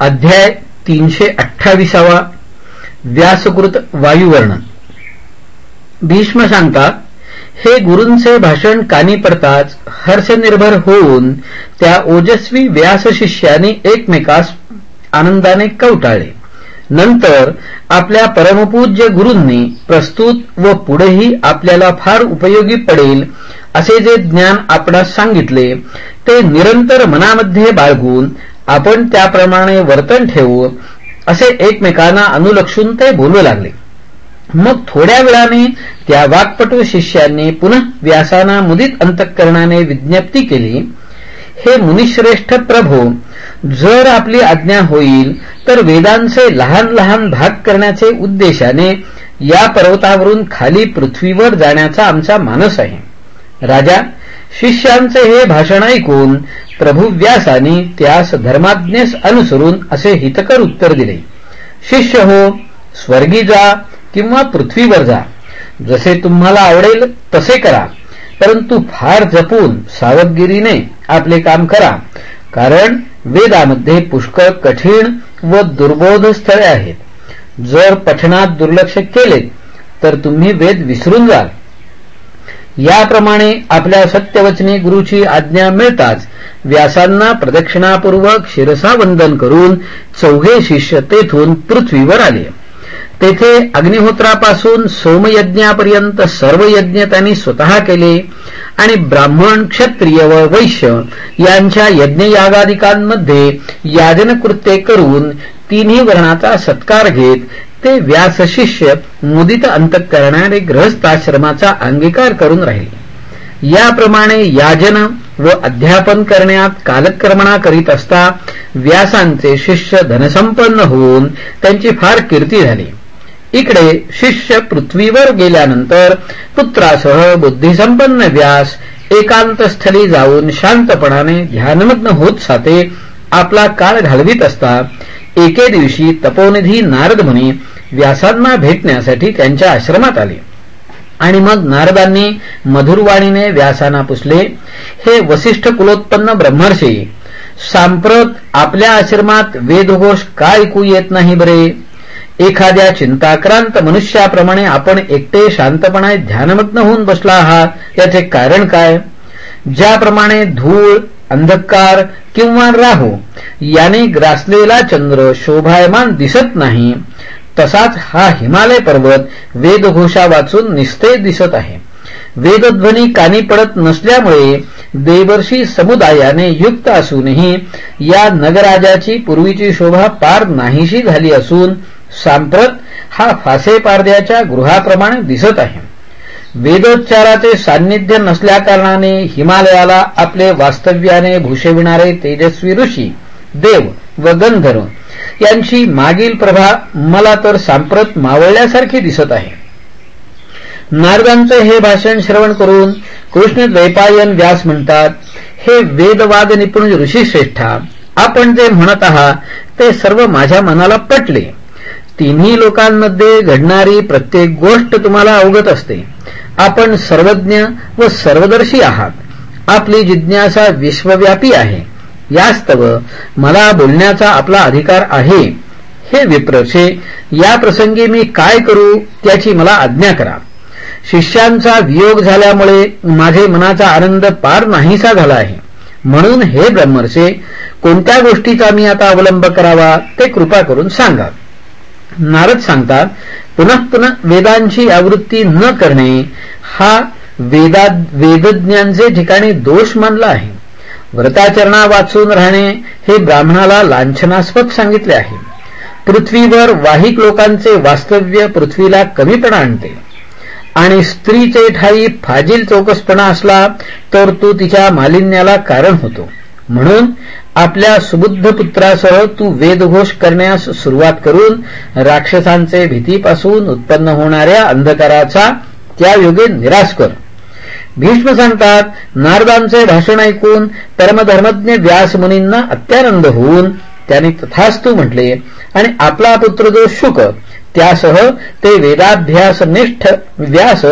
अध्याय तीनशे अठ्ठावीसावा व्यासकृत वायुवर्णन भीष्म सांगतात हे गुरूंचे भाषण कानी पडताच हर्षनिर्भर होऊन त्या ओजस्वी व्यास शिष्याने एकमेकास आनंदाने कवटाळले नंतर आपल्या परमपूज्य गुरूंनी प्रस्तुत व पुढेही आपल्याला फार उपयोगी पडेल असे जे ज्ञान आपणास सांगितले ते निरंतर मनामध्ये बाळगून आपण त्याप्रमाणे वर्तन ठेवू असे एकमेकांना अनुलक्षून ते बोलू लागले. मग थोड्या वेळाने त्या वाकपटू शिष्यांनी पुन्हा व्यासाना मुदित अंतःकरणाने विज्ञप्ती केली हे मुनिश्रेष्ठ प्रभो जर आपली आज्ञा होईल तर वेदांचे लहान लहान भाग करण्याचे उद्देशाने या पर्वतावरून खाली पृथ्वीवर जाण्याचा आमचा मानस आहे. राजा शिष्यांचे हे भाषण ऐकून प्रभू व्यासाने त्यास धर्माज्ञेस अनुसरून असे हितकर उत्तर दिले. शिष्य हो स्वर्गी जा किंवा पृथ्वीवर जा. जसे तुम्हाला आवडेल तसे करा. परंतु फार जपून सावधगिरीने आपले काम करा. कारण वेदामध्ये पुष्कळ कठीण व दुर्बोध स्थळे आहेत. जर पठणात दुर्लक्ष केले तर तुम्ही वेद विसरून जाल. याप्रमाणे आपल्या सत्यवचनी गुरुची आज्ञा मिळताच व्यासांना प्रदक्षिणापूर्वक शिरसा वंदन करून चौघे शिष्य तेथून पृथ्वीवर आले. तेथे अग्निहोत्रापासून सोमयज्ञापर्यंत सर्व यज्ञ त्यांनी स्वतः केले आणि ब्राह्मण क्षत्रिय व वैश्य यांच्या यज्ञयागादिकांमध्ये याजनकृत्ये करून तिन्ही वर्णाचा सत्कार घेत ते व्यासशिष्य मुदित अंतकरणाने ग्रहस्थाश्रमाचा अंगीकार करून राहिले. याप्रमाणे याजन व अध्यापन करण्यात कालक्रमणा करीत असता व्यासांचे शिष्य धनसंपन्न होऊन त्यांची फार कीर्ती झाली. इकडे शिष्य पृथ्वीवर गेल्यानंतर पुत्रासह बुद्धिसंपन्न व्यास एकांतस्थली जाऊन शांतपणाने ध्यानमग्न होत साते आपला काळ घालवित असता एके दिवशी तपोनिधी नारद मुनी व्यासांना भेटण्यासाठी त्यांच्या आश्रमात आले. आणि मग नारदांनी मधुरवाणीने व्यासांना पुसले हे वसिष्ठ कुलोत्पन्न ब्रह्मर्षी सांप्रत आपल्या आश्रमात वेदघोष का ऐकू येत नाही बरे? एखाद्या चिंताक्रांत मनुष्याप्रमाणे आपण एकटे शांतपणे ध्यानमग्न होऊन बसला आहात याचे कारण काय? ज्याप्रमाणे धूळ अंधकार किंवा राहू याने ग्रासलेला चंद्र शोभायमान दिसत नाही. तसाच हा हिमालय पर्वत वेदघोषा वाचून निस्तेज दिसत आहे. वेदध्वनी कानी पडत नसल्यामुळे देवर्षी समुदायाने युक्त असूनही या नगराजाची पूर्वीची शोभा पार नाहीशी झाली असून सांप्रत हा फासे पारद्याच्या गृहाप्रमाणे दिसत आहे. वेदोच्चाराचे सान्निध्य नसल्याकारणाने हिमालयाला आपले वास्तव्याने भूषविणारे तेजस्वी ऋषी देव व गंधर्व यांची मागील प्रभा मला तर सांप्रत मावळल्यासारखी दिसत आहे. नारदांचे हे भाषण श्रवण करून कृष्ण द्वैपायन व्यास म्हणतात हे वेदवाद निपुण ऋषीश्रेष्ठा आपण जे म्हणत आहात ते सर्व माझ्या मनाला पटले. तिन्ही लोकांमध्ये घडणारी प्रत्येक गोष्ट तुम्हाला अवगत असते. आपण सर्वज्ञ व सर्वदर्शी आहात. आपली जिज्ञासा विश्वव्यापी आहे. यास्तव मला बोलण्याचा आपला अधिकार आहे. हे विप्रशे या प्रसंगी मी काय करू त्याची मला आज्ञा करा. शिष्यांचा वियोग झाल्यामुळे माझे मनाचा आनंद पार नाहीसा झाला आहे. म्हणून हे ब्रह्मर्षे कोणत्या गोष्टीचा मी आता अवलंब करावा ते कृपा करून सांगा. नारद सांगतात पुन्हा पुन्हा वेदांची आवृत्ती न करणे हा वेदा वेदज्ञांचे ठिकाणी दोष मानला आहे. व्रताचरणा वाचून राहणे हे ब्राह्मणाला लांछनास्पद सांगितले आहे. पृथ्वीवर वाहिक लोकांचे वास्तव्य पृथ्वीला कमीपणा आणते. आणि स्त्रीचे ठाई फाजील चौकसपणा असला तर तो तिच्या मालिन्याला कारण होतो. म्हणून आपल्या सुबुद्ध पुत्रासह तू वेदघोष करण्यास सुरुवात करून राक्षसांचे भीतीपासून उत्पन्न होणाऱ्या अंधकाराचा त्या योगे निराश कर. भीष्म सांगतात नारदांचे भाषण ऐकून परमधर्मज्ञ व्यास मुनींना अत्यानंद होऊन त्याने तथास्तू म्हटले आणि आपला पुत्र जो शुक त्यासह ते वेदाभ्यासनिष्ठ व्यास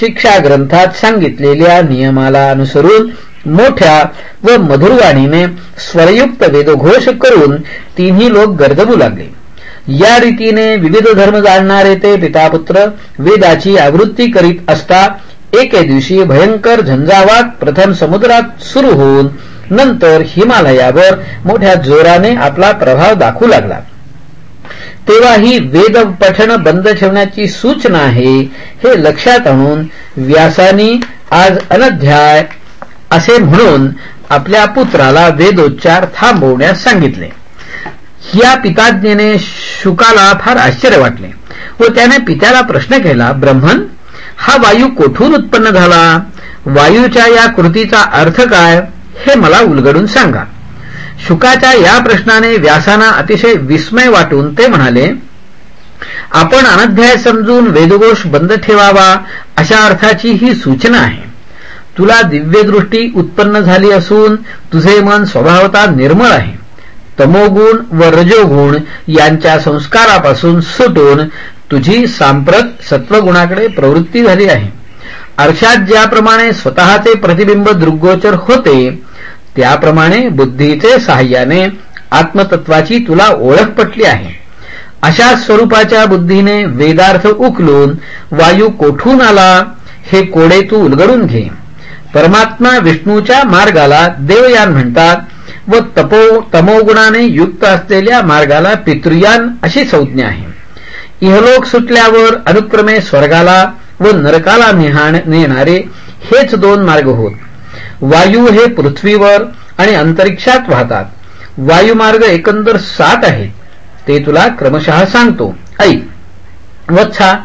शिक्षा ग्रंथात सांगितलेल्या नियमाला अनुसरून मोठ्या व मधुरवाणीने स्वरयुक्त वेदघोष करून तिन्ही लोक गर्दबू लागले. या रीतीने विविध धर्म जाणणारे ते पितापुत्र वेदाची आवृत्ती करीत असता एके दिवशी भयंकर झंझावात प्रथम समुद्रात सुरू होऊन नंतर हिमालयावर मोठ्या जोराने आपला प्रभाव दाखवू लागला. तेव्हा ही वेद पठण बंद ठेवण्याची सूचना आहे हे लक्षात आणून व्यासानी आज अनध्याय असे म्हणून आपल्या पुत्राला वेदोच्चार थांबवण्यास सांगितले. या पिताज्ञेने शुकाला फार आश्चर्य वाटले व त्याने पित्याला प्रश्न केला ब्रह्मन हा वायू कोठून उत्पन्न झाला? वायूच्या या कृतीचा अर्थ काय? हे मला उलगडून सांगा. शुकाच्या या प्रश्नाने व्यासाना अतिशय विस्मय वाटून ते म्हणाले आपण अनध्याय समजून वेदघोष बंद ठेवावा अशा अर्थाची ही सूचना आहे. तुला दिव्यदृष्टी उत्पन्न झाली असून तुझे मन स्वभावता निर्मळ आहे. तमोगुण व रजोगुण यांच्या संस्कारापासून सुटून तुझी सांप्रत सत्वगुणाकडे प्रवृत्ती झाली आहे. अर्षात ज्याप्रमाणे स्वतःचे प्रतिबिंब दृग्गोचर होते त्याप्रमाणे बुद्धीचे सहाय्याने आत्मतत्वाची तुला ओळख पटली आहे. अशा स्वरूपाच्या बुद्धीने वेदार्थ उकलून वायू कोठून आला हे कोडे तू उलगडून घे. परमात्मा विष्णूच्या मार्गाला देवयान म्हणतात व तपो तमोगुणाने युक्त असलेल्या मार्गाला पितृयान अशी संज्ञा आहे. इहलोक सुटल्यावर अनुक्रमे स्वर्गाला व नरकाला नेणारे हेच दोन मार्ग होत. वायू हे पृथ्वीवर आणि अंतरिक्षात वाहतात. वायुमार्ग एकंदर सात आहेत. ते तुला क्रमशः सांगतो. ऐक. वत्सा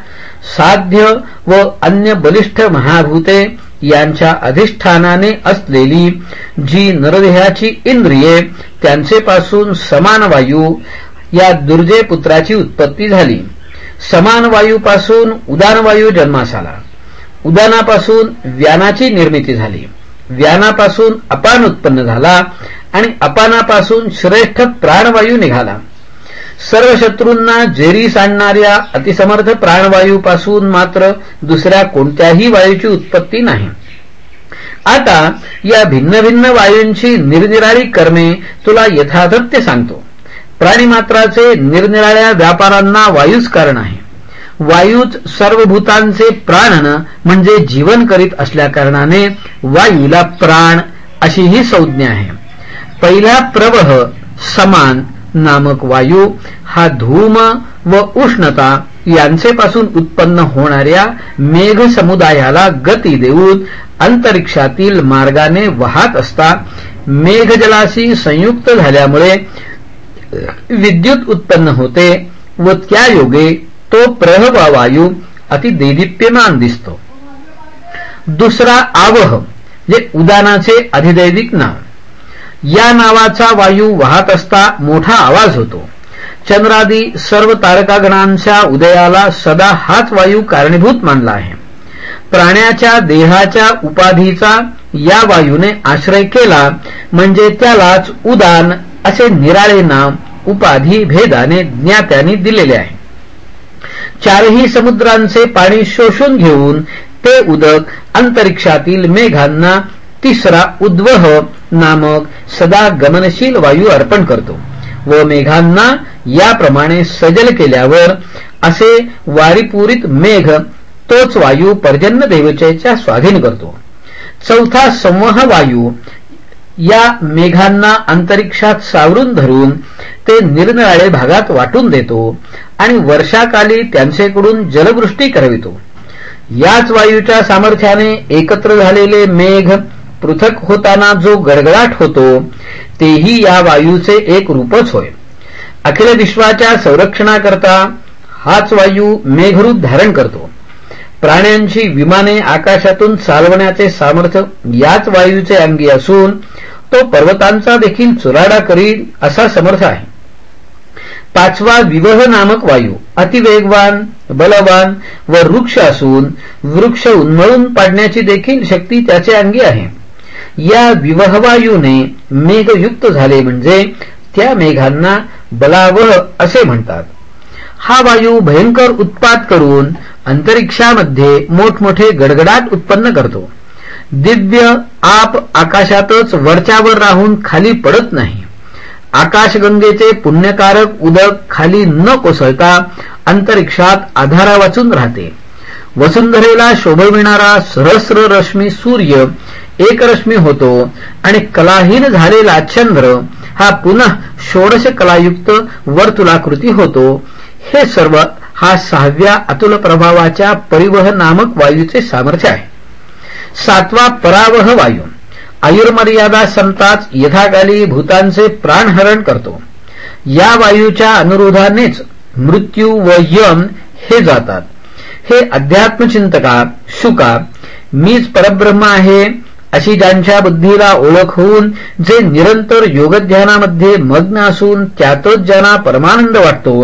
साध्य व अन्य बलिष्ठ महाभूते यांच्या अधिष्ठानाने असलेली जी नरदेहाची इंद्रिये त्यांचे पासून समान वायू या दुर्जे पुत्राची उत्पत्ती झाली. समान वायूपासून उदानवायू जन्मास आला. उदानापासून व्यानाची निर्मिती झाली. व्यानापासून अपान उत्पन्न झाला आणि अपानापासून श्रेष्ठ प्राणवायू निघाला. सर्व शत्रूंना जेरी सांडणाऱ्या अतिसमर्थ प्राणवायूपासून मात्र दुसऱ्या कोणत्याही वायूची उत्पत्ती नाही. आता या भिन्न भिन्न वायूंची निरनिराळी कर्मे तुला यथातथ्य सांगतो. प्राणीमात्राचे निरनिराळ्या व्यापारांना वायूच कारण आहे. वायूच सर्व भूतांचे प्राणन म्हणजे जीवन करीत असल्याकारणाने वायूला प्राण अशी ही संज्ञा आहे. पहिला प्रवह समान नामक वायू हा धूम व उष्णता यांचे पासून उत्पन्न होणाऱ्या मेघ समुदायाला गती देऊन अंतरिक्षातील मार्गाने वाहत असता मेघजलाशी संयुक्त झाल्यामुळे विद्युत उत्पन्न होते व त्या योगे तो प्रहवा वायू अति दिसतो. दुसरा आवह जे उदानाचे अधिदैविक नाव. या नावाचा वायू वाहत असता मोठा आवाज होतो. चंद्रादी सर्व तारकागणांच्या उदयाला सदा हाच वायू कारणीभूत मानला आहे. प्राण्याच्या देहाच्या उपाधीचा या वायूने आश्रय केला म्हणजे त्यालाच उदान असे निराळे नाव उपाधी भेदाने ज्ञात्याने दिलेले आहे. चारही समुद्रांचे पाणी शोषून घेऊन ते उदक अंतरिक्षातील मेघांना तिसरा उद्वह नामक सदा गमनशील वायू अर्पण करतो व मेघांना याप्रमाणे सजल केल्यावर असे वारीपुरीत मेघ तोच वायू पर्जन्य देवतेच्या स्वाधीन करतो. चौथा संवह वायू या मेघांना अंतरिक्षात सावरून धरून ते निरनिराळे भागात वाटून देतो आणि वर्षाकाली त्यांचेकडून जलवृष्टी करवितो. याच वायूच्या सामर्थ्याने एकत्र झालेले मेघ पृथक होताना जो गडगडाट होतो तेही या वायूचे एक रूपच होय. अखिल विश्वाच्या संरक्षणाकरता हाच वायू मेघरूप धारण करतो. प्राण्यांची विमाने आकाशातून चालवण्याचे सामर्थ्य याच वायूचे अंगी असून तो पर्वतांचा देखील चुराडा करील असा समर्थ आहे. पाचवा विवह नामक वायू अतिवेगवान बलवान व वृक्ष असून वृक्ष उन्मळून पाडण्याची देखील शक्ती त्याचे अंगी आहे. या विवहवायूने मेघयुक्त झाले म्हणजे त्या मेघांना बलावह असे म्हणतात. हा वायू भयंकर उत्पात करून अंतरिक्षामध्ये मोठमोठे गडगडाट उत्पन्न करतो. दिव्य आप आकाशातच वरच्यावर राहून खाली पडत नाही. आकाशगंगेचे पुण्यकारक उदक खाली न कोसळता अंतरिक्षात आधारा वाचून राहते. वसुंधरेला शोभविणारा सहस्र रश्मी सूर्य एकरश्मी होतो आणि कलाहीन झालेला चंद्र हा पुन्हा षोडश कलायुक्त वर्तुलाकृती होतो. हे सर्व हा सहाव्या अतुल प्रभावाच्या परिवह नामक वायूचे सामर्थ्य आहे. सातवा परावह वायू. आयुर्मर्यादा संताच यथाकाली भूतांचे प्राणहरण करतो. या वायूच्या अनुरोधानेच मृत्यू व यम हे जातात. हे अध्यात्मचिंतका शुका मीच परब्रह्म आहे अशी ज्यांच्या बुद्धीला ओळख होऊन जे निरंतर योगध्यानामध्ये मग्न असून त्यातच ज्यांना परमानंद वाटतो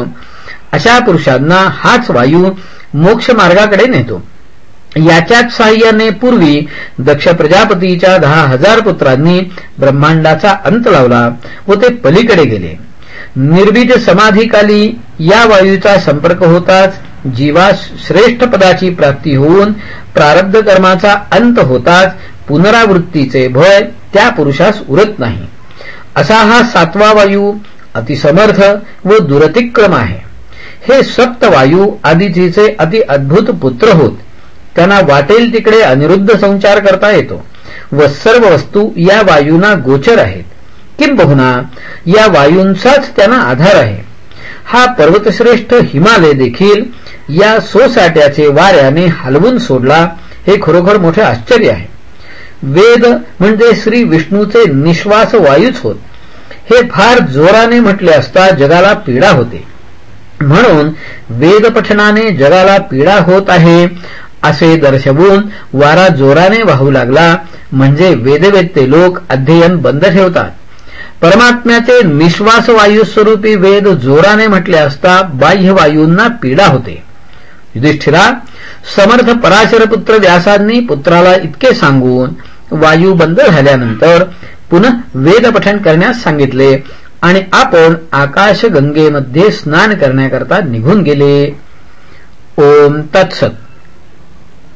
अशा पुरुषांना हाच वायू मोक्ष मार्गाकडे नेतो. याच्याच साह्याने पूर्वी दक्ष प्रजापतीच्या दहा हजार पुत्रांनी ब्रह्मांडाचा अंत लावला व ते पलीकडे गेले. निर्बीज समाधीकाली या वायूचा संपर्क होताच जीवा श्रेष्ठ पदाची प्राप्ती होऊन प्रारब्ध कर्माचा अंत होताच पुनरावृत्तीचे भय त्या पुरुषास उरत नाही. असा हा सातवा वायू अतिसमर्थ व दुरतिक्रम आहे. हे सप्त वायू आदितीचे अति अद्भुत पुत्र होत. त्यांना वाटेल तिकडे अनिरुद्ध संचार करता येतो व सर्व वस्तू या वायूंना गोचर आहेत. किंबहुना या वायूंचाच त्यांना आधार आहे. हा पर्वतश्रेष्ठ हिमालय देखील या सोसाट्याचे वाऱ्याने हलवून सोडला हे खरोखर मोठे आश्चर्य आहे. वेद म्हणजे श्री विष्णूचे निश्वास वायूच होत. हे फार जोराने म्हटले असता जगाला पीडा होते. म्हणून वेद पठनाने जगाला पीडा होत आहे असे दर्शवून वारा जोराने वाहू लागला म्हणजे वेदवेत्ते लोक अध्ययन बंद ठेवतात. परमात्म्याचे निश्वास वायू स्वरूपी वेद जोराने म्हटले असता बाह्य वायूंना पीडा होते. युधिष्ठिरा समर्थ पराशरपुत्र व्यासांनी पुत्राला इतके सांगून वायू बंद झाल्यानंतर पुन्हा वेदपठण करण्यास सांगितले आणि आपण आकाशगंगेमध्ये स्नान करण्याकरता निघून गेले. ओम तत्सत.